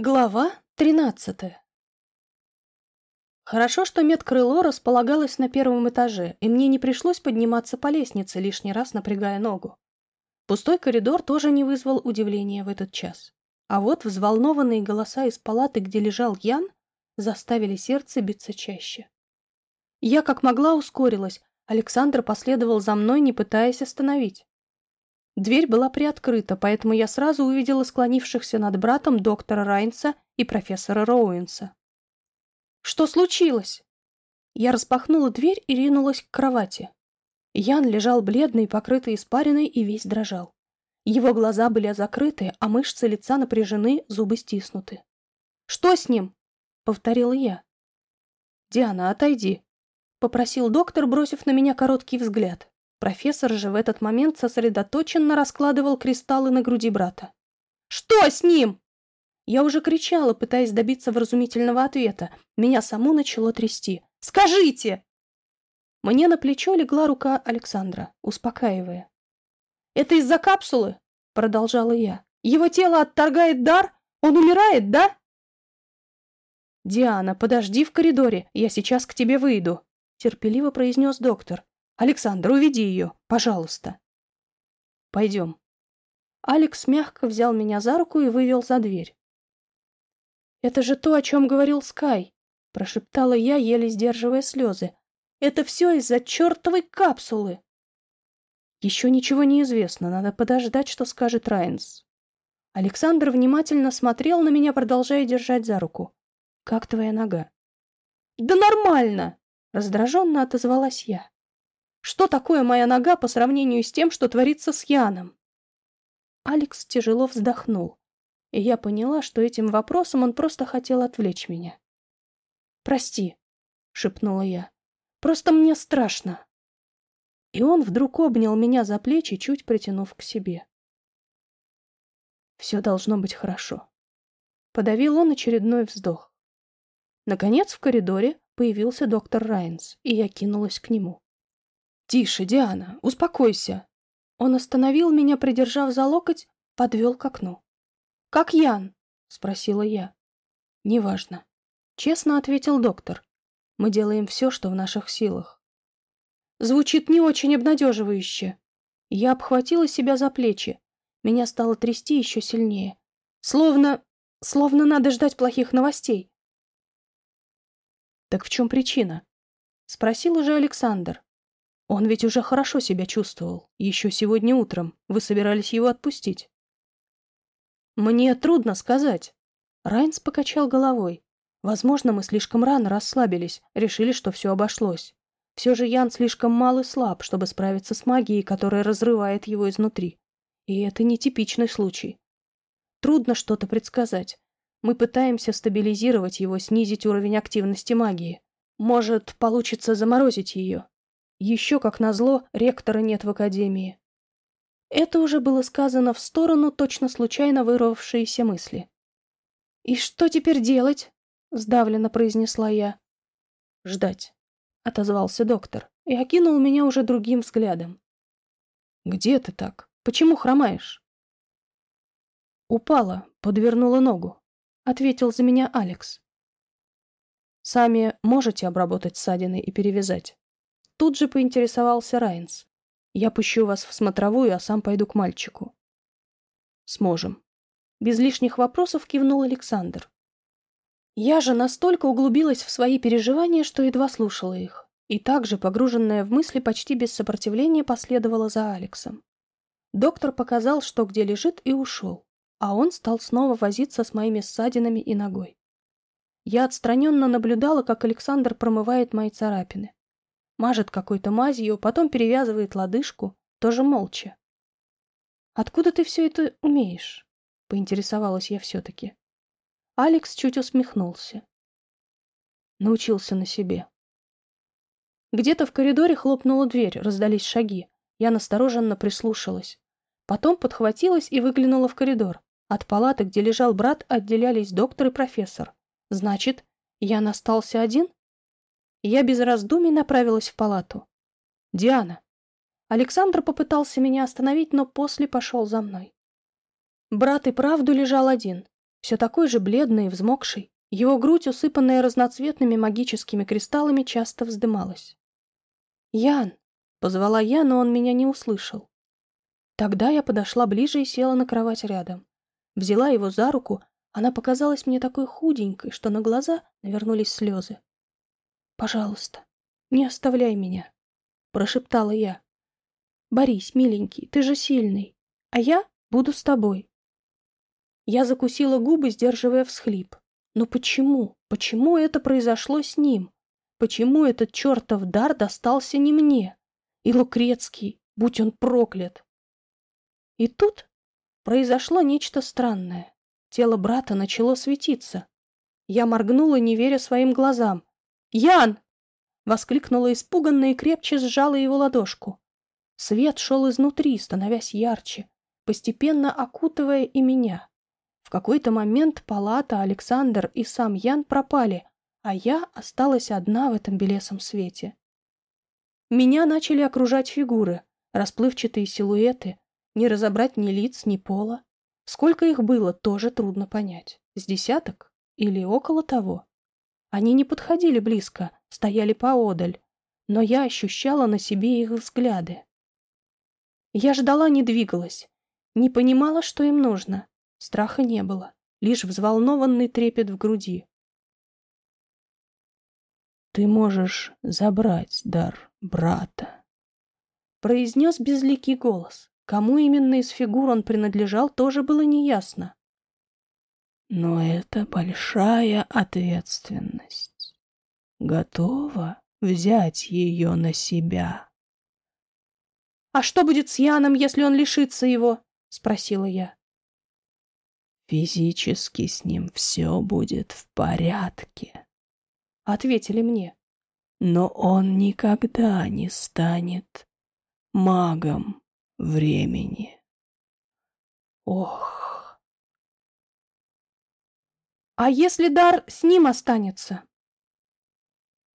Глава тринадцатая Хорошо, что медкрыло располагалось на первом этаже, и мне не пришлось подниматься по лестнице, лишний раз напрягая ногу. Пустой коридор тоже не вызвал удивления в этот час. А вот взволнованные голоса из палаты, где лежал Ян, заставили сердце биться чаще. Я как могла ускорилась, Александр последовал за мной, не пытаясь остановить. Дверь была приоткрыта, поэтому я сразу увидела склонившихся над братом доктора Райнса и профессора Роуинса. «Что случилось?» Я распахнула дверь и ринулась к кровати. Ян лежал бледный, покрытый испариной и весь дрожал. Его глаза были закрыты, а мышцы лица напряжены, зубы стиснуты. «Что с ним?» — повторила я. «Диана, отойди», — попросил доктор, бросив на меня короткий взгляд. Профессор же в этот момент сосредоточенно раскладывал кристаллы на груди брата. «Что с ним?» Я уже кричала, пытаясь добиться вразумительного ответа. Меня саму начало трясти. «Скажите!» Мне на плечо легла рука Александра, успокаивая. «Это из-за капсулы?» — продолжала я. «Его тело отторгает дар? Он умирает, да?» «Диана, подожди в коридоре, я сейчас к тебе выйду», — терпеливо произнес доктор. Александр, уведи ее, пожалуйста. Пойдем. Алекс мягко взял меня за руку и вывел за дверь. «Это же то, о чем говорил Скай», — прошептала я, еле сдерживая слезы. «Это все из-за чертовой капсулы!» «Еще ничего не известно, надо подождать, что скажет Райнс». Александр внимательно смотрел на меня, продолжая держать за руку. «Как твоя нога?» «Да нормально!» — раздраженно отозвалась я. Что такое моя нога по сравнению с тем, что творится с Яном? Алекс тяжело вздохнул, и я поняла, что этим вопросом он просто хотел отвлечь меня. «Прости», — шепнула я, — «просто мне страшно». И он вдруг обнял меня за плечи, чуть притянув к себе. «Все должно быть хорошо». Подавил он очередной вздох. Наконец в коридоре появился доктор Райнс, и я кинулась к нему. «Тише, Диана, успокойся!» Он остановил меня, придержав за локоть, подвел к окну. «Как Ян?» — спросила я. «Неважно», — честно ответил доктор. «Мы делаем все, что в наших силах». Звучит не очень обнадеживающе. Я обхватила себя за плечи. Меня стало трясти еще сильнее. Словно... словно надо ждать плохих новостей. «Так в чем причина?» — спросил уже Александр. Он ведь уже хорошо себя чувствовал. Еще сегодня утром вы собирались его отпустить. Мне трудно сказать. Райнс покачал головой. Возможно, мы слишком рано расслабились, решили, что все обошлось. Все же Ян слишком мал и слаб, чтобы справиться с магией, которая разрывает его изнутри. И это не типичный случай. Трудно что-то предсказать. Мы пытаемся стабилизировать его, снизить уровень активности магии. Может, получится заморозить ее. Еще, как назло, ректора нет в академии. Это уже было сказано в сторону точно случайно вырвавшиеся мысли. «И что теперь делать?» — сдавленно произнесла я. «Ждать», — отозвался доктор и окинул меня уже другим взглядом. «Где ты так? Почему хромаешь?» «Упала, подвернула ногу», — ответил за меня Алекс. «Сами можете обработать ссадины и перевязать?» Тут же поинтересовался Райнс. «Я пущу вас в смотровую, а сам пойду к мальчику». «Сможем». Без лишних вопросов кивнул Александр. Я же настолько углубилась в свои переживания, что едва слушала их. И также, погруженная в мысли, почти без сопротивления последовала за Алексом. Доктор показал, что где лежит, и ушел, а он стал снова возиться с моими ссадинами и ногой. Я отстраненно наблюдала, как Александр промывает мои царапины. Мажет какой-то мазью, потом перевязывает лодыжку, тоже молча. «Откуда ты все это умеешь?» — поинтересовалась я все-таки. Алекс чуть усмехнулся. Научился на себе. Где-то в коридоре хлопнула дверь, раздались шаги. Я настороженно прислушалась. Потом подхватилась и выглянула в коридор. От палаты, где лежал брат, отделялись доктор и профессор. Значит, я остался один? Я без раздумий направилась в палату. «Диана!» Александр попытался меня остановить, но после пошел за мной. Брат и правду лежал один. все такой же бледный и взмокший. Его грудь, усыпанная разноцветными магическими кристаллами, часто вздымалась. «Ян!» — позвала я, но он меня не услышал. Тогда я подошла ближе и села на кровать рядом. Взяла его за руку, она показалась мне такой худенькой, что на глаза навернулись слезы. «Пожалуйста, не оставляй меня», — прошептала я. «Борис, миленький, ты же сильный, а я буду с тобой». Я закусила губы, сдерживая всхлип. Но почему? Почему это произошло с ним? Почему этот чертов дар достался не мне? И Лукрецкий, будь он проклят. И тут произошло нечто странное. Тело брата начало светиться. Я моргнула, не веря своим глазам. «Ян!» — воскликнула испуганно и крепче сжала его ладошку. Свет шел изнутри, становясь ярче, постепенно окутывая и меня. В какой-то момент палата, Александр и сам Ян пропали, а я осталась одна в этом белесом свете. Меня начали окружать фигуры, расплывчатые силуэты, не разобрать ни лиц, ни пола. Сколько их было, тоже трудно понять. С десяток или около того. Они не подходили близко, стояли поодаль, но я ощущала на себе их взгляды. Я ждала, не двигалась, не понимала, что им нужно. Страха не было, лишь взволнованный трепет в груди. «Ты можешь забрать дар брата», — произнес безликий голос. Кому именно из фигур он принадлежал, тоже было неясно. «Но это большая ответственность. Готова взять ее на себя?» «А что будет с Яном, если он лишится его?» — спросила я. Физически с ним все будет в порядке, — ответили мне. Но он никогда не станет магом времени. Ох. А если дар с ним останется?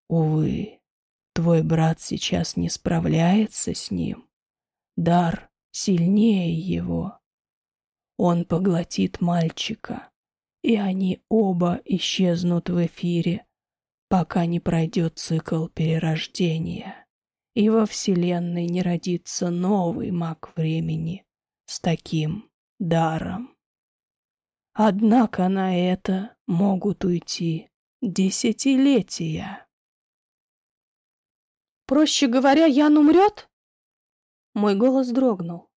Увы, твой брат сейчас не справляется с ним. Дар сильнее его. Он поглотит мальчика, и они оба исчезнут в эфире, пока не пройдет цикл перерождения, и во Вселенной не родится новый маг времени с таким даром. Однако на это могут уйти десятилетия. Проще говоря, Ян умрет? Мой голос дрогнул.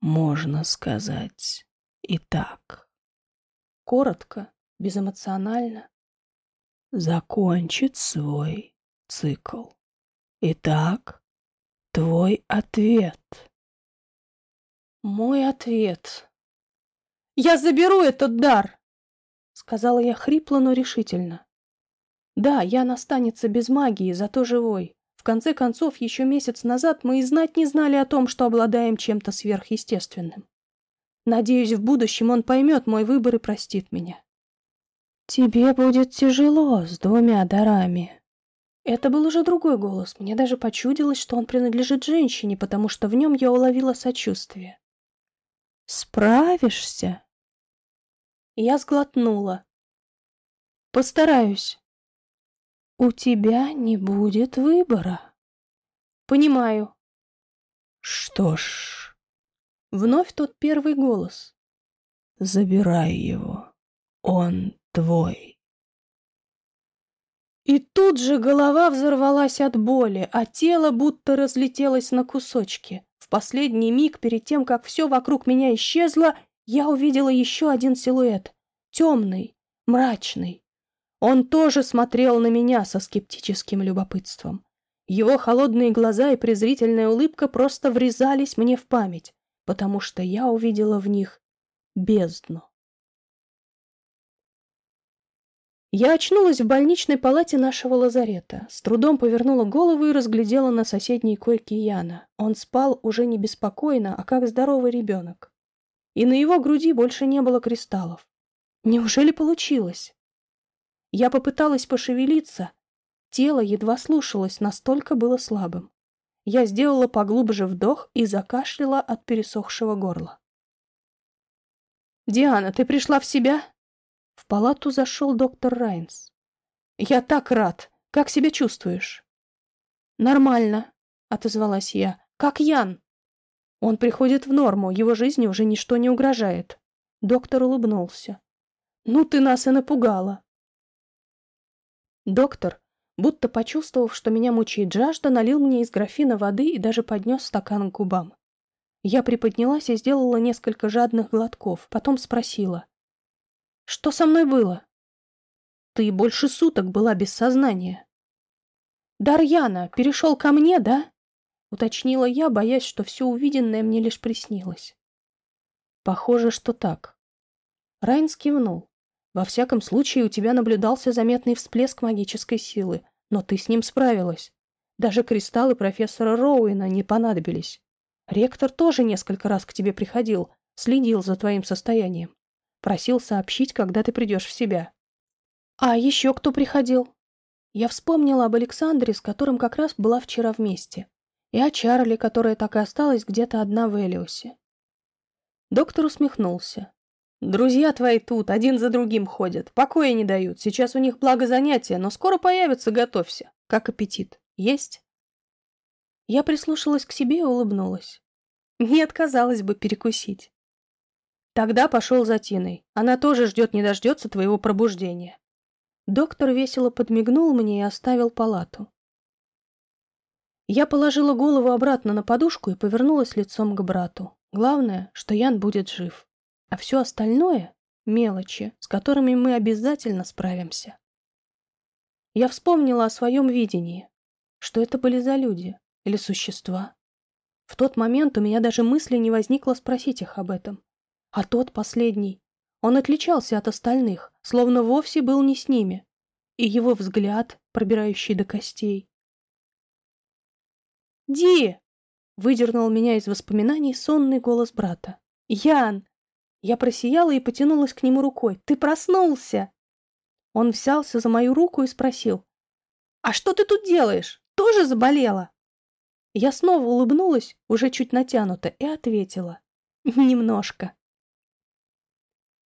Можно сказать и так. Коротко, безэмоционально. Закончит свой цикл. Итак, твой ответ. Мой ответ. Я заберу этот дар, сказала я хрипло, но решительно. Да, Ян останется без магии, зато живой. В конце концов, еще месяц назад мы и знать не знали о том, что обладаем чем-то сверхъестественным. Надеюсь, в будущем он поймет мой выбор и простит меня. «Тебе будет тяжело с двумя дарами». Это был уже другой голос. Мне даже почудилось, что он принадлежит женщине, потому что в нем я уловила сочувствие. «Справишься?» Я сглотнула. «Постараюсь». У тебя не будет выбора. Понимаю. Что ж... Вновь тот первый голос. Забирай его. Он твой. И тут же голова взорвалась от боли, а тело будто разлетелось на кусочки. В последний миг, перед тем, как все вокруг меня исчезло, я увидела еще один силуэт. Темный, мрачный. Он тоже смотрел на меня со скептическим любопытством. Его холодные глаза и презрительная улыбка просто врезались мне в память, потому что я увидела в них бездну. Я очнулась в больничной палате нашего лазарета, с трудом повернула голову и разглядела на соседней койке Яна. Он спал уже не беспокойно, а как здоровый ребенок. И на его груди больше не было кристаллов. Неужели получилось? Я попыталась пошевелиться. Тело едва слушалось, настолько было слабым. Я сделала поглубже вдох и закашляла от пересохшего горла. «Диана, ты пришла в себя?» В палату зашел доктор Райнс. «Я так рад! Как себя чувствуешь?» «Нормально», — отозвалась я. «Как Ян?» «Он приходит в норму, его жизни уже ничто не угрожает». Доктор улыбнулся. «Ну ты нас и напугала!» Доктор, будто почувствовав, что меня мучает жажда, налил мне из графина воды и даже поднес стакан к губам. Я приподнялась и сделала несколько жадных глотков, потом спросила. «Что со мной было?» «Ты больше суток была без сознания». «Дарьяна перешел ко мне, да?» — уточнила я, боясь, что все увиденное мне лишь приснилось. «Похоже, что так». Райнс кивнул. Во всяком случае, у тебя наблюдался заметный всплеск магической силы, но ты с ним справилась. Даже кристаллы профессора Роуэна не понадобились. Ректор тоже несколько раз к тебе приходил, следил за твоим состоянием. Просил сообщить, когда ты придешь в себя. А еще кто приходил? Я вспомнила об Александре, с которым как раз была вчера вместе, и о Чарли, которая так и осталась где-то одна в Элиосе. Доктор усмехнулся. Друзья твои тут, один за другим ходят, покоя не дают. Сейчас у них благо занятия, но скоро появятся, готовься. Как аппетит? Есть? Я прислушалась к себе и улыбнулась. Не отказалась бы перекусить. Тогда пошел за Тиной. Она тоже ждет не дождется твоего пробуждения. Доктор весело подмигнул мне и оставил палату. Я положила голову обратно на подушку и повернулась лицом к брату. Главное, что Ян будет жив. А все остальное — мелочи, с которыми мы обязательно справимся. Я вспомнила о своем видении. Что это были за люди или существа? В тот момент у меня даже мысли не возникло спросить их об этом. А тот последний, он отличался от остальных, словно вовсе был не с ними. И его взгляд, пробирающий до костей. «Ди!» — выдернул меня из воспоминаний сонный голос брата. «Ян! Я просияла и потянулась к нему рукой. «Ты проснулся!» Он взялся за мою руку и спросил. «А что ты тут делаешь? Тоже заболела?» Я снова улыбнулась, уже чуть натянуто, и ответила. «Немножко».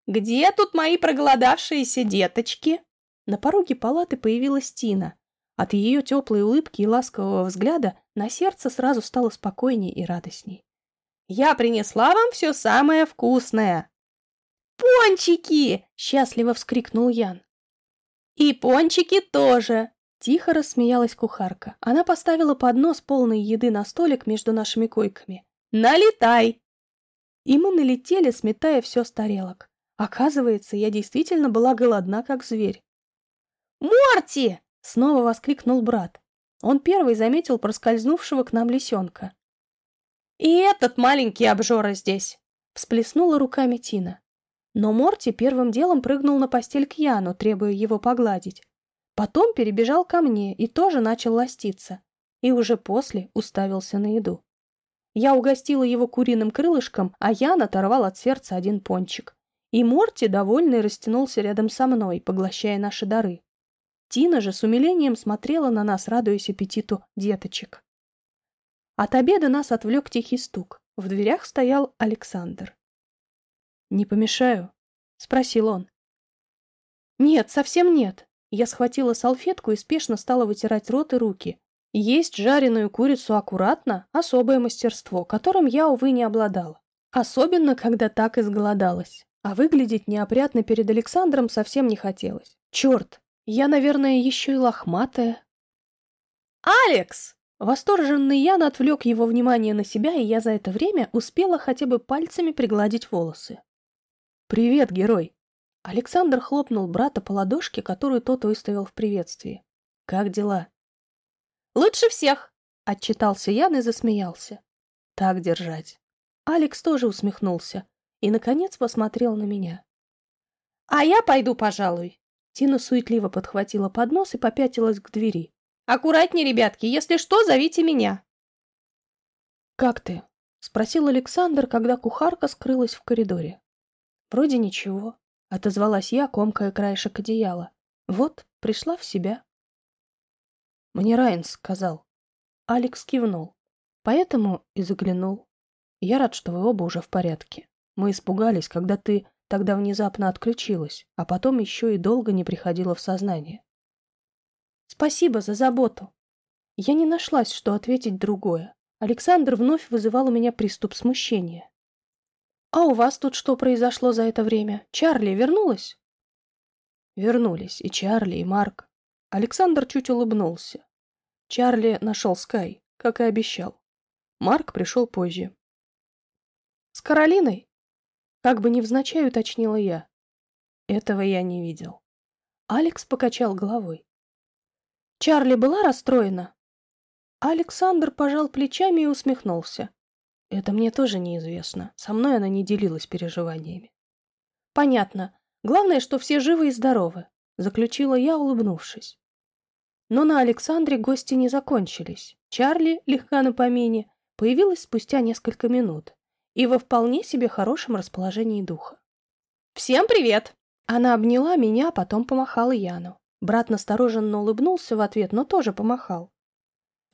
«Где тут мои проголодавшиеся деточки?» На пороге палаты появилась Тина. От ее теплой улыбки и ласкового взгляда на сердце сразу стало спокойнее и радостней. Я принесла вам все самое вкусное!» «Пончики!» — счастливо вскрикнул Ян. «И пончики тоже!» — тихо рассмеялась кухарка. Она поставила поднос полной еды на столик между нашими койками. «Налетай!» И мы налетели, сметая все с тарелок. Оказывается, я действительно была голодна, как зверь. «Морти!» — снова воскликнул брат. Он первый заметил проскользнувшего к нам лисенка. «И этот маленький обжора здесь!» — всплеснула руками Тина. Но Морти первым делом прыгнул на постель к Яну, требуя его погладить. Потом перебежал ко мне и тоже начал ластиться. И уже после уставился на еду. Я угостила его куриным крылышком, а Ян оторвал от сердца один пончик. И Морти, довольный, растянулся рядом со мной, поглощая наши дары. Тина же с умилением смотрела на нас, радуясь аппетиту деточек. От обеда нас отвлек тихий стук. В дверях стоял Александр. «Не помешаю?» — спросил он. «Нет, совсем нет». Я схватила салфетку и спешно стала вытирать рот и руки. Есть жареную курицу аккуратно — особое мастерство, которым я, увы, не обладала. Особенно, когда так изголодалась. А выглядеть неопрятно перед Александром совсем не хотелось. Черт, я, наверное, еще и лохматая. «Алекс!» Восторженный Ян отвлек его внимание на себя, и я за это время успела хотя бы пальцами пригладить волосы. «Привет, герой!» Александр хлопнул брата по ладошке, которую тот выставил в приветствии. «Как дела?» «Лучше всех!» — отчитался Ян и засмеялся. «Так держать!» Алекс тоже усмехнулся и, наконец, посмотрел на меня. «А я пойду, пожалуй!» Тина суетливо подхватила поднос и попятилась к двери. Аккуратнее, ребятки, если что, зовите меня. Как ты? Спросил Александр, когда кухарка скрылась в коридоре. Вроде ничего, отозвалась я, комкая краешек одеяла. Вот, пришла в себя. Мне Райан сказал. Алекс кивнул. Поэтому и заглянул. Я рад, что вы оба уже в порядке. Мы испугались, когда ты тогда внезапно отключилась, а потом еще и долго не приходила в сознание. Спасибо за заботу. Я не нашлась, что ответить другое. Александр вновь вызывал у меня приступ смущения. «А у вас тут что произошло за это время? Чарли вернулась?» Вернулись и Чарли, и Марк. Александр чуть улыбнулся. Чарли нашел Скай, как и обещал. Марк пришел позже. «С Каролиной?» Как бы невзначай уточнила я. Этого я не видел. Алекс покачал головой. Чарли была расстроена? Александр пожал плечами и усмехнулся. Это мне тоже неизвестно. Со мной она не делилась переживаниями. Понятно. Главное, что все живы и здоровы, заключила я, улыбнувшись. Но на Александре гости не закончились. Чарли, легка на помине, появилась спустя несколько минут и во вполне себе хорошем расположении духа. «Всем привет!» Она обняла меня, потом помахала Яну. Брат настороженно улыбнулся в ответ, но тоже помахал.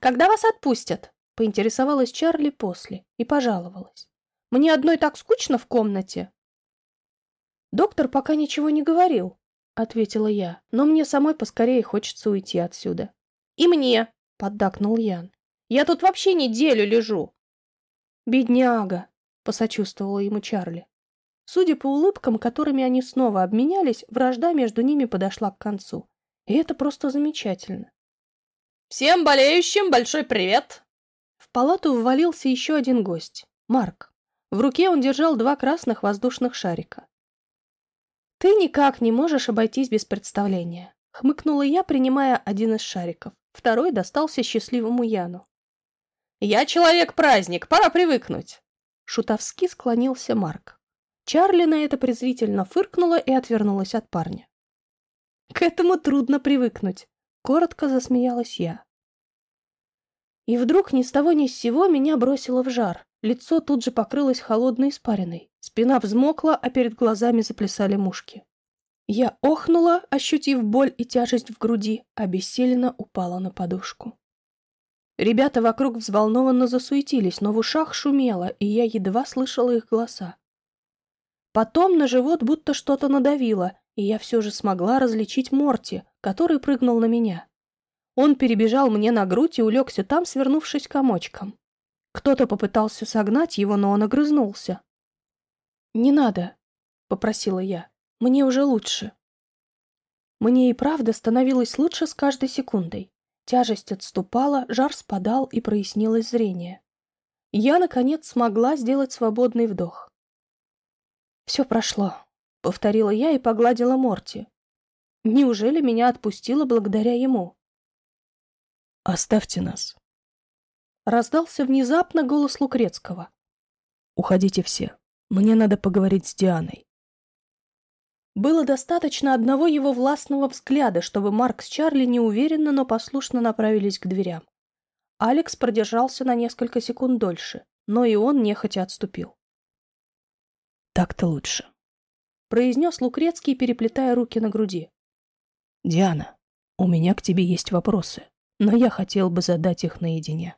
«Когда вас отпустят?» — поинтересовалась Чарли после и пожаловалась. «Мне одной так скучно в комнате». «Доктор пока ничего не говорил», — ответила я, «но мне самой поскорее хочется уйти отсюда». «И мне», — поддакнул Ян. «Я тут вообще неделю лежу». «Бедняга», — посочувствовала ему Чарли. Судя по улыбкам, которыми они снова обменялись, вражда между ними подошла к концу. И это просто замечательно. «Всем болеющим большой привет!» В палату ввалился еще один гость — Марк. В руке он держал два красных воздушных шарика. «Ты никак не можешь обойтись без представления», — хмыкнула я, принимая один из шариков. Второй достался счастливому Яну. «Я человек-праздник, пора привыкнуть!» Шутовски склонился Марк. Чарли на это презрительно фыркнула и отвернулась от парня. К этому трудно привыкнуть. Коротко засмеялась я. И вдруг ни с того ни с сего меня бросило в жар. Лицо тут же покрылось холодной испариной. Спина взмокла, а перед глазами заплясали мушки. Я охнула, ощутив боль и тяжесть в груди, обессиленно упала на подушку. Ребята вокруг взволнованно засуетились, но в ушах шумело, и я едва слышала их голоса. Потом на живот будто что-то надавило, и я все же смогла различить Морти, который прыгнул на меня. Он перебежал мне на грудь и улегся там, свернувшись комочком. Кто-то попытался согнать его, но он огрызнулся. «Не надо», — попросила я. «Мне уже лучше». Мне и правда становилось лучше с каждой секундой. Тяжесть отступала, жар спадал и прояснилось зрение. Я, наконец, смогла сделать свободный вдох. Все прошло. — повторила я и погладила Морти. «Неужели меня отпустило благодаря ему?» «Оставьте нас!» Раздался внезапно голос Лукрецкого. «Уходите все. Мне надо поговорить с Дианой». Было достаточно одного его властного взгляда, чтобы Марк с Чарли неуверенно, но послушно направились к дверям. Алекс продержался на несколько секунд дольше, но и он нехотя отступил. «Так-то лучше», произнес Лукрецкий, переплетая руки на груди. «Диана, у меня к тебе есть вопросы, но я хотел бы задать их наедине».